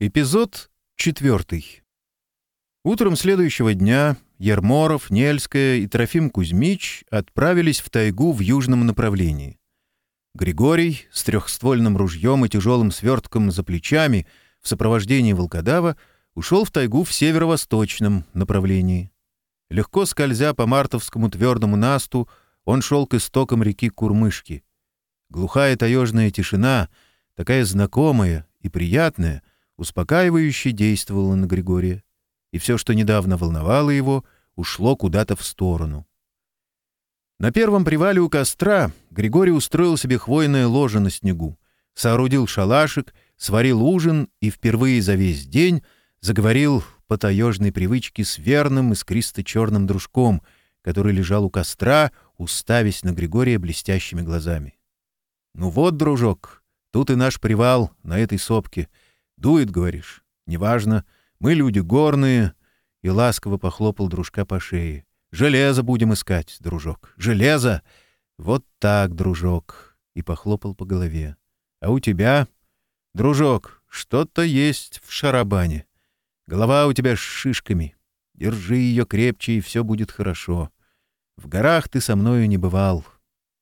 Эпизод четвертый. Утром следующего дня Ерморов, Нельская и Трофим Кузьмич отправились в тайгу в южном направлении. Григорий с трехствольным ружьем и тяжелым свертком за плечами в сопровождении волкодава ушел в тайгу в северо-восточном направлении. Легко скользя по мартовскому твердому насту, он шел к истокам реки Курмышки. Глухая таежная тишина, такая знакомая и приятная, успокаивающе действовала на Григория, и все, что недавно волновало его, ушло куда-то в сторону. На первом привале у костра Григорий устроил себе хвойное ложе на снегу, соорудил шалашик, сварил ужин и впервые за весь день заговорил по таежной привычке с верным искристо-черным дружком, который лежал у костра, уставясь на Григория блестящими глазами. «Ну вот, дружок, тут и наш привал на этой сопке», «Дует, говоришь? Неважно. Мы люди горные». И ласково похлопал дружка по шее. «Железо будем искать, дружок. Железо! Вот так, дружок!» И похлопал по голове. «А у тебя, дружок, что-то есть в шарабане. Голова у тебя с шишками. Держи ее крепче, и все будет хорошо. В горах ты со мною не бывал.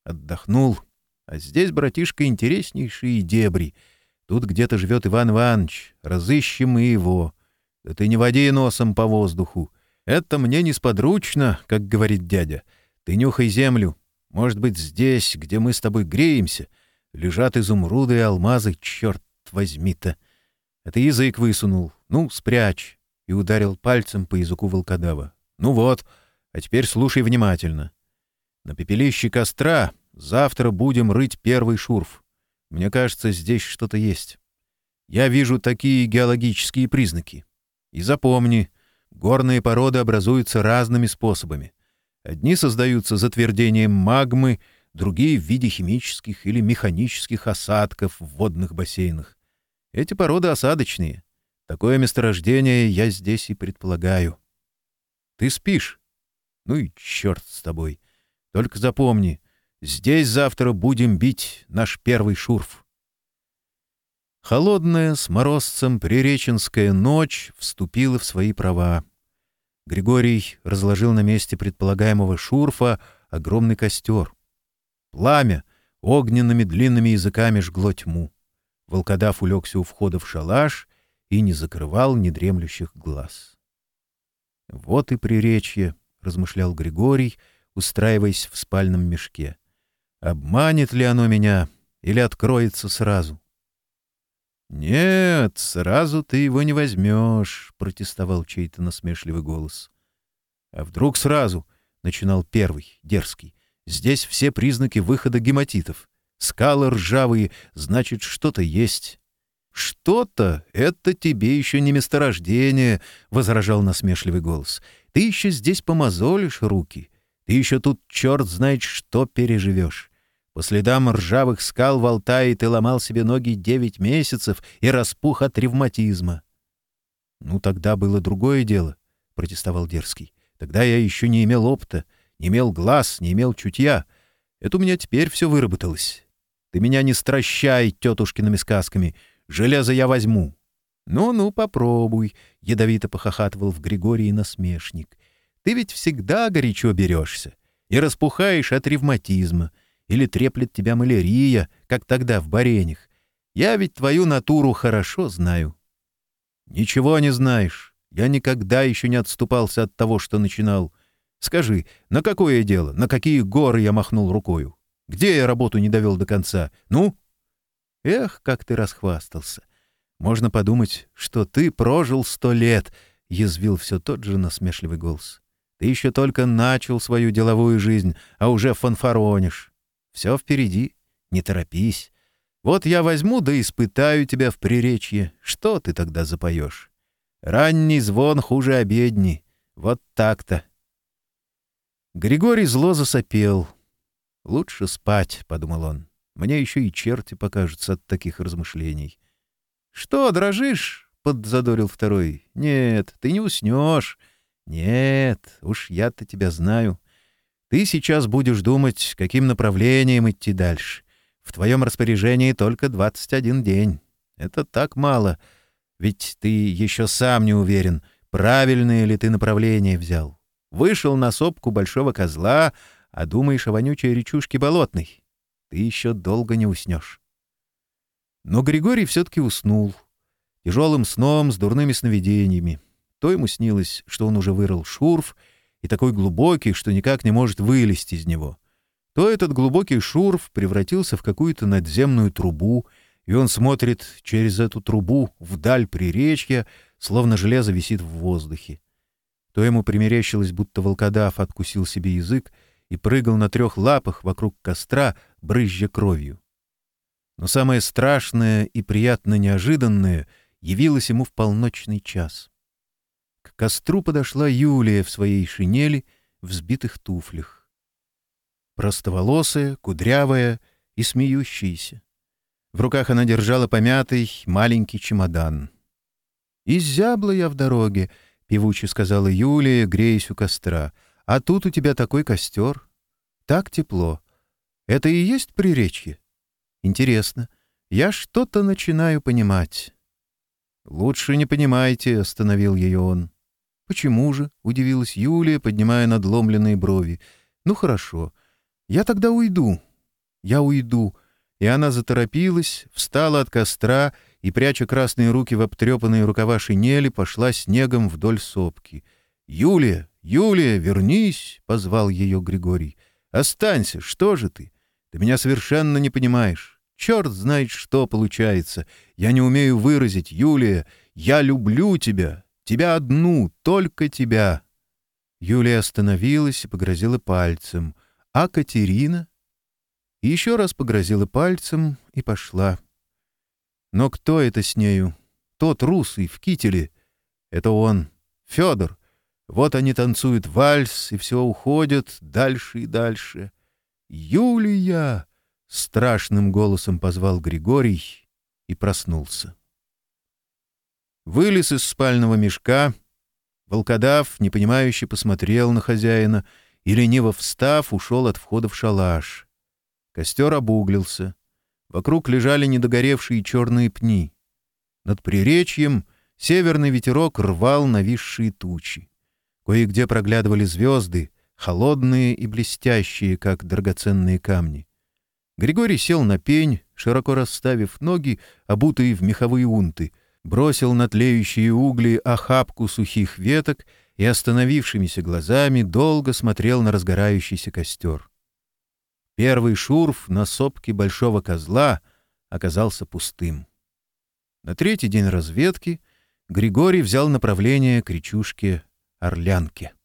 Отдохнул. А здесь, братишка, интереснейшие дебри — Тут где-то живет Иван Иванович. Разыщем мы его. Да ты не води носом по воздуху. Это мне несподручно, как говорит дядя. Ты нюхай землю. Может быть, здесь, где мы с тобой греемся, лежат изумруды и алмазы, черт возьми-то. А ты язык высунул. Ну, спрячь. И ударил пальцем по языку волкодава. Ну вот, а теперь слушай внимательно. На пепелище костра завтра будем рыть первый шурф. Мне кажется, здесь что-то есть. Я вижу такие геологические признаки. И запомни, горные породы образуются разными способами. Одни создаются затвердением магмы, другие — в виде химических или механических осадков в водных бассейнах. Эти породы осадочные. Такое месторождение я здесь и предполагаю. Ты спишь? Ну и черт с тобой. Только запомни, здесь завтра будем бить наш первый шурф. Холодная, с морозцем приреченская ночь вступила в свои права. Григорий разложил на месте предполагаемого шурфа огромный костер. Пламя огненными длинными языками жгло тьму. Волкодав улегся у входа в шалаш и не закрывал недремлющих глаз. «Вот и приречье», — размышлял Григорий, устраиваясь в спальном мешке. Обманет ли оно меня или откроется сразу? «Нет, сразу ты его не возьмешь», — протестовал чей-то насмешливый голос. «А вдруг сразу?» — начинал первый, дерзкий. «Здесь все признаки выхода гематитов. Скалы ржавые, значит, что-то есть». «Что-то — это тебе еще не месторождение», — возражал насмешливый голос. «Ты еще здесь помозолишь руки, ты еще тут черт знает что переживешь. По следам ржавых скал в Алтае ты ломал себе ноги девять месяцев и распух от ревматизма. — Ну, тогда было другое дело, — протестовал Дерзкий. — Тогда я еще не имел опыта, не имел глаз, не имел чутья. Это у меня теперь все выработалось. Ты меня не стращай тетушкиными сказками. Железо я возьму. «Ну-ну, попробуй», — ядовито похохатывал в Григории насмешник. Ты ведь всегда горячо берешься и распухаешь от ревматизма, или треплет тебя малярия, как тогда в Баренях. Я ведь твою натуру хорошо знаю. Ничего не знаешь. Я никогда еще не отступался от того, что начинал. Скажи, на какое дело, на какие горы я махнул рукою? Где я работу не довел до конца? Ну? Эх, как ты расхвастался. Можно подумать, что ты прожил сто лет, — язвил все тот же насмешливый голос. Ты еще только начал свою деловую жизнь, а уже фанфаронишь. Все впереди, не торопись. Вот я возьму да испытаю тебя в приречье. Что ты тогда запоешь? Ранний звон хуже обедни. Вот так-то. Григорий зло засопел. «Лучше спать», — подумал он. «Мне еще и черти покажутся от таких размышлений». «Что, дрожишь?» — подзадорил второй. «Нет, ты не уснешь». Нет, уж я-то тебя знаю. Ты сейчас будешь думать, каким направлением идти дальше. В твоем распоряжении только 21 день. Это так мало, ведь ты еще сам не уверен, правильное ли ты направление взял. Вышел на сопку большого козла, а думаешь о вонючей речушке болотной. Ты еще долго не уснешь. Но Григорий все-таки уснул. Тяжелым сном с дурными сновидениями. То ему снилось, что он уже вырыл шурф, и такой глубокий, что никак не может вылезть из него. То этот глубокий шурф превратился в какую-то надземную трубу, и он смотрит через эту трубу вдаль приречья, словно железо висит в воздухе. То ему примерещилось, будто волкодав откусил себе язык и прыгал на трех лапах вокруг костра, брызжа кровью. Но самое страшное и приятно неожиданное явилось ему в полночный час — к костру подошла Юлия в своей шинели, в сбитых туфлях. Простоволосая, кудрявая и смеющаяся. В руках она держала помятый маленький чемодан. «Изябла я в дороге», — певуче сказала Юлия, греясь у костра. «А тут у тебя такой костер. Так тепло. Это и есть приречье? Интересно. Я что-то начинаю понимать». «Лучше не понимайте», — остановил ее он. «Почему же?» — удивилась Юлия, поднимая надломленные брови. «Ну хорошо. Я тогда уйду. Я уйду». И она заторопилась, встала от костра и, пряча красные руки в обтрепанные рукава шинели, пошла снегом вдоль сопки. «Юлия! Юлия, вернись!» — позвал ее Григорий. «Останься! Что же ты? Ты меня совершенно не понимаешь. Черт знает, что получается. Я не умею выразить, Юлия. Я люблю тебя. Тебя одну, только тебя!» Юлия остановилась и погрозила пальцем. «А Катерина?» Еще раз погрозила пальцем и пошла. Но кто это с нею? Тот русый в кителе. Это он, Федор. Вот они танцуют вальс, и все уходят дальше и дальше. «Юлия!» — страшным голосом позвал Григорий и проснулся вылез из спального мешка. Волкодав, непонимающе, посмотрел на хозяина и, лениво встав, ушел от входа в шалаш. Костер обуглился. Вокруг лежали недогоревшие черные пни. Над приречьем северный ветерок рвал нависшие тучи. Кое-где проглядывали звезды, холодные и блестящие, как драгоценные камни. Григорий сел на пень, широко расставив ноги, обутые в меховые унты — бросил на тлеющие угли охапку сухих веток и остановившимися глазами долго смотрел на разгорающийся костер. Первый шурф на сопке большого козла оказался пустым. На третий день разведки Григорий взял направление к речушке Орлянке.